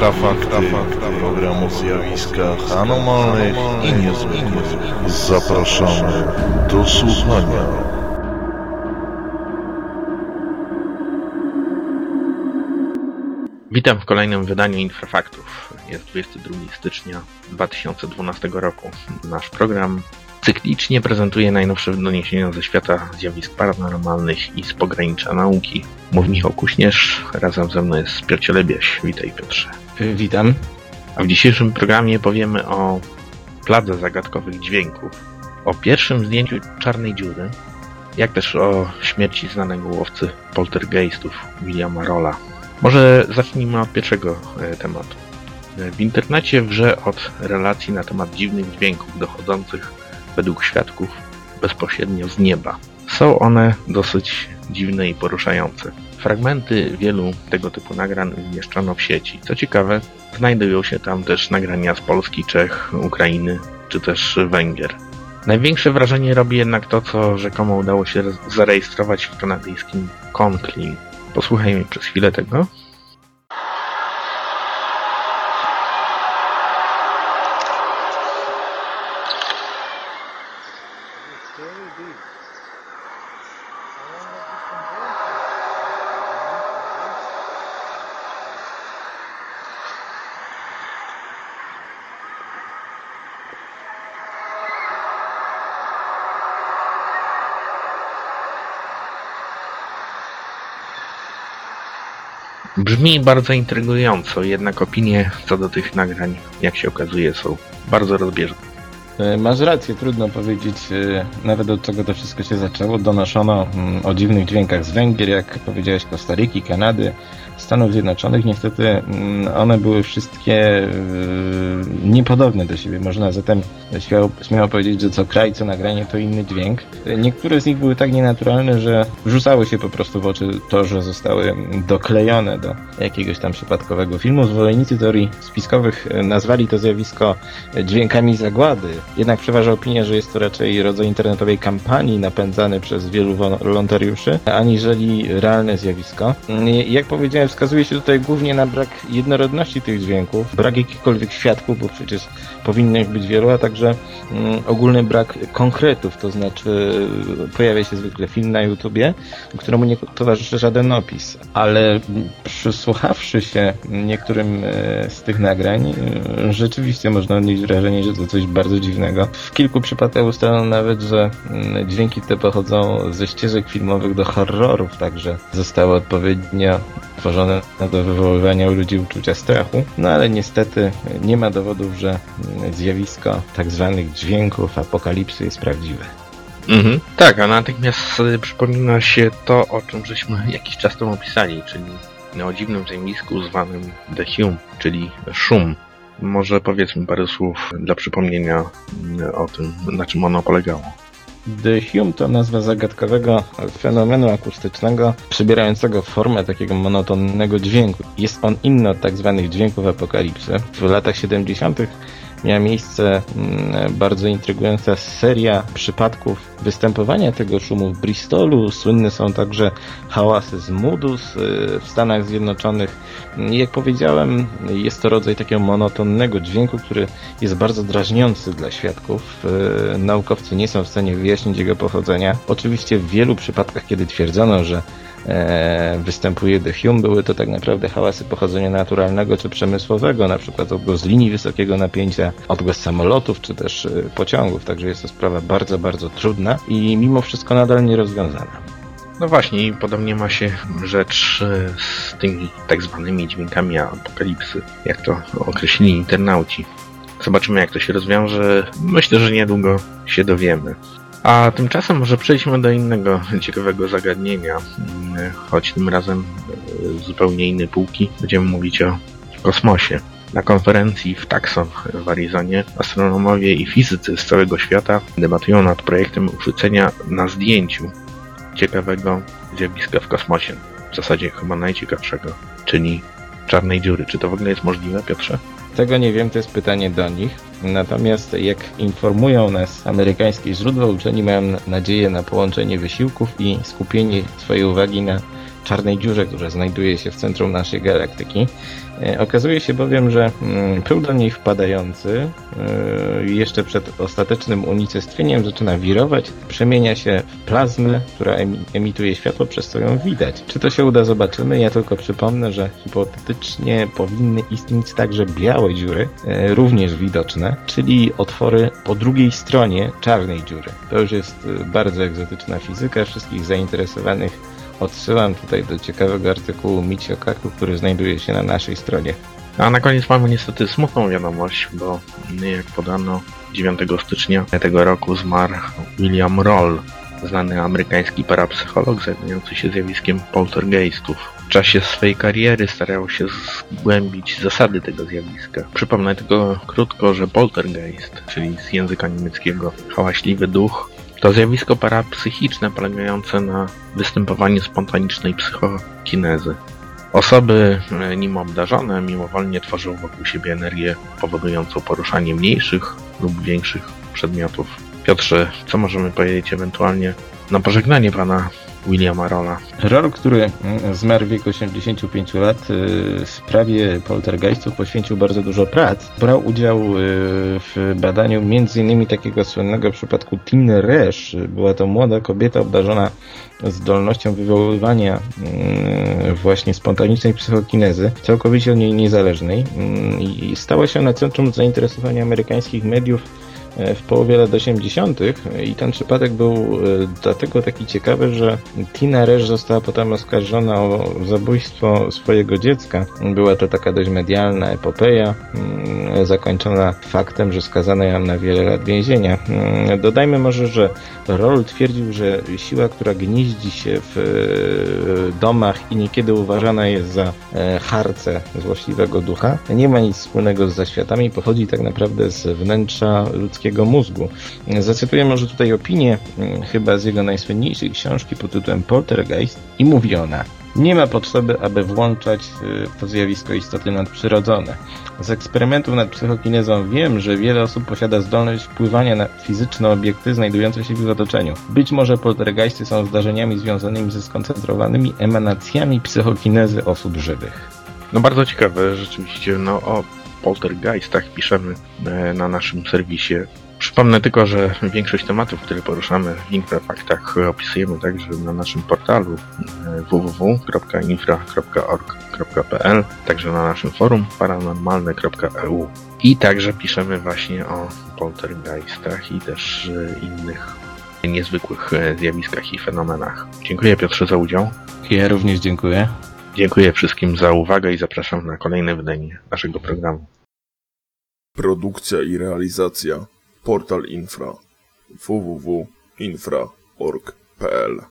Infrafakty, program o zjawiskach anomalnych i niezwykłych. Zapraszamy do słuchania. Witam w kolejnym wydaniu Infrafaktów. Jest 22 stycznia 2012 roku. Nasz program cyklicznie prezentuje najnowsze doniesienia ze świata zjawisk paranormalnych i z pogranicza nauki. Mówi Michał Kuśnierz, razem ze mną jest Piotr Cielebiaś. Witaj Piotrze. Witam. A w dzisiejszym programie powiemy o pladze zagadkowych dźwięków, o pierwszym zdjęciu czarnej dziury, jak też o śmierci znanego łowcy poltergeistów Williama Rolla. Może zacznijmy od pierwszego e, tematu. W internecie wrze od relacji na temat dziwnych dźwięków dochodzących według świadków bezpośrednio z nieba. Są one dosyć dziwne i poruszające. Fragmenty wielu tego typu nagrań umieszczono w sieci. Co ciekawe, znajdują się tam też nagrania z Polski, Czech, Ukrainy czy też Węgier. Największe wrażenie robi jednak to, co rzekomo udało się zarejestrować w kanadyjskim Conclean. Posłuchajmy przez chwilę tego. Brzmi bardzo intrygująco, jednak opinie co do tych nagrań, jak się okazuje, są bardzo rozbieżne. E, masz rację, trudno powiedzieć e, nawet od czego to wszystko się zaczęło. Donoszono mm, o dziwnych dźwiękach z Węgier, jak powiedziałeś, Kostaryki, Kanady, Stanów Zjednoczonych. Niestety mm, one były wszystkie e, niepodobne do siebie. Można zatem śmiało, śmiało powiedzieć, że co kraj, co nagranie to inny dźwięk. Niektóre z nich były tak nienaturalne, że rzucały się po prostu w oczy to, że zostały doklejone do jakiegoś tam przypadkowego filmu. Zwolennicy teorii spiskowych nazwali to zjawisko dźwiękami zagłady. Jednak przeważa opinia, że jest to raczej rodzaj internetowej kampanii napędzany przez wielu wolontariuszy, aniżeli realne zjawisko. Jak powiedziałem, wskazuje się tutaj głównie na brak jednorodności tych dźwięków, brak jakichkolwiek świadków, bo przecież powinno ich być wielu, a także mm, ogólny brak konkretów, to znaczy pojawia się zwykle film na YouTubie, któremu nie towarzyszy żaden opis, ale przysłuchawszy się niektórym e, z tych nagrań, e, rzeczywiście można odnieść wrażenie, że to coś bardzo dziwnego. W kilku przypadkach ustalono nawet, że mm, dźwięki te pochodzą ze ścieżek filmowych do horrorów, także zostały odpowiednio tworzone do wywoływania u ludzi uczucia strachu. No ale niestety nie ma dowodów, że zjawisko tak zwanych dźwięków apokalipsy jest prawdziwe. Mhm. Tak, a natychmiast przypomina się to, o czym żeśmy jakiś czas temu opisali, czyli o dziwnym zjawisku zwanym The Hum, czyli szum. Może powiedzmy parę słów dla przypomnienia o tym, na czym ono polegało. The Hum to nazwa zagadkowego fenomenu akustycznego, przybierającego formę takiego monotonnego dźwięku. Jest on inny od tak zwanych dźwięków apokalipsy. W latach 70 miała miejsce mm, bardzo intrygująca seria przypadków występowania tego szumu w Bristolu. Słynne są także hałasy z Moodus y, w Stanach Zjednoczonych. Jak powiedziałem, jest to rodzaj takiego monotonnego dźwięku, który jest bardzo drażniący dla świadków. Y, naukowcy nie są w stanie wyjaśnić jego pochodzenia. Oczywiście w wielu przypadkach, kiedy twierdzono, że występuje The Hume, były to tak naprawdę hałasy pochodzenia naturalnego czy przemysłowego, na przykład odgłos linii wysokiego napięcia, odgłos samolotów czy też e, pociągów, także jest to sprawa bardzo, bardzo trudna i mimo wszystko nadal nierozwiązana. No właśnie, podobnie ma się rzecz e, z tymi tak zwanymi dźwiękami apokalipsy, jak to określili internauci. Zobaczymy, jak to się rozwiąże. Myślę, że niedługo się dowiemy. A tymczasem może przejdźmy do innego ciekawego zagadnienia, choć tym razem z zupełnie innej półki. Będziemy mówić o kosmosie. Na konferencji w Tucson w Arizonie astronomowie i fizycy z całego świata debatują nad projektem uchwycenia na zdjęciu ciekawego zjawiska w kosmosie. W zasadzie chyba najciekawszego, czyli czarnej dziury. Czy to w ogóle jest możliwe, Piotrze? Tego nie wiem, to jest pytanie do nich. Natomiast jak informują nas amerykańskie źródła, uczeni mają nadzieję na połączenie wysiłków i skupienie swojej uwagi na czarnej dziurze, która znajduje się w centrum naszej galaktyki. E, okazuje się bowiem, że mm, pył do niej wpadający e, jeszcze przed ostatecznym unicestwieniem zaczyna wirować, przemienia się w plazmę, która emituje światło, przez co ją widać. Czy to się uda, zobaczymy. Ja tylko przypomnę, że hipotetycznie powinny istnieć także białe dziury, e, również widoczne, czyli otwory po drugiej stronie czarnej dziury. To już jest bardzo egzotyczna fizyka. Wszystkich zainteresowanych Odsyłam tutaj do ciekawego artykułu Michio Kaku, który znajduje się na naszej stronie. A na koniec mamy niestety smutną wiadomość, bo jak podano 9 stycznia tego roku zmarł William Roll, znany amerykański parapsycholog zajmujący się zjawiskiem poltergeistów. W czasie swojej kariery starał się zgłębić zasady tego zjawiska. Przypomnę tylko krótko, że poltergeist, czyli z języka niemieckiego hałaśliwy duch, to zjawisko parapsychiczne polegające na występowaniu spontanicznej psychokinezy. Osoby e, nim obdarzone mimowolnie tworzą wokół siebie energię powodującą poruszanie mniejszych lub większych przedmiotów. Piotrze, co możemy powiedzieć ewentualnie na pożegnanie pana Williama Rolla. Roll, który mm, zmarł w wieku 85 lat, y, w sprawie poltergeistów poświęcił bardzo dużo prac. Brał udział y, w badaniu m.in. takiego słynnego przypadku Tiny Resch. Była to młoda kobieta obdarzona zdolnością wywoływania mm, właśnie spontanicznej psychokinezy, całkowicie od niej niezależnej mm, i stała się na centrum zainteresowania amerykańskich mediów w połowie lat 80. i ten przypadek był e, dlatego taki ciekawy, że Tina Reż została potem oskarżona o zabójstwo swojego dziecka. Była to taka dość medialna epopeja, mm, zakończona faktem, że skazano ją na wiele lat więzienia. Mm, dodajmy może, że Roll twierdził, że siła, która gnieździ się w e, domach i niekiedy uważana jest za harce złośliwego ducha, nie ma nic wspólnego z zaświatami, pochodzi tak naprawdę z wnętrza ludzkiego ludzkiego mózgu. Zacytuję może tutaj opinię, mm, chyba z jego najsłynniejszej książki pod tytułem Poltergeist i mówi ona nie ma potrzeby, aby włączać y, w to zjawisko istoty nadprzyrodzone. Z eksperymentów nad psychokinezą wiem, że wiele osób posiada zdolność wpływania na fizyczne obiekty znajdujące się w ich otoczeniu. Być może poltergeisty są zdarzeniami związanymi ze skoncentrowanymi emanacjami psychokinezy osób żywych. No bardzo ciekawe, rzeczywiście, no o poltergeistach piszemy e, na naszym serwisie. Przypomnę tylko, że większość tematów, które poruszamy w Infrafaktach opisujemy także na naszym portalu e, www.infra.org.pl, także na naszym forum paranormalne.eu i także piszemy właśnie o poltergeistach i też e, innych niezwykłych zjawiskach i fenomenach. Dziękuję Piotrze za udział. Ja również dziękuję. Dziękuję wszystkim za uwagę i zapraszam na kolejne wydanie naszego programu. Produkcja i realizacja Portal Infra www.infra.org.pl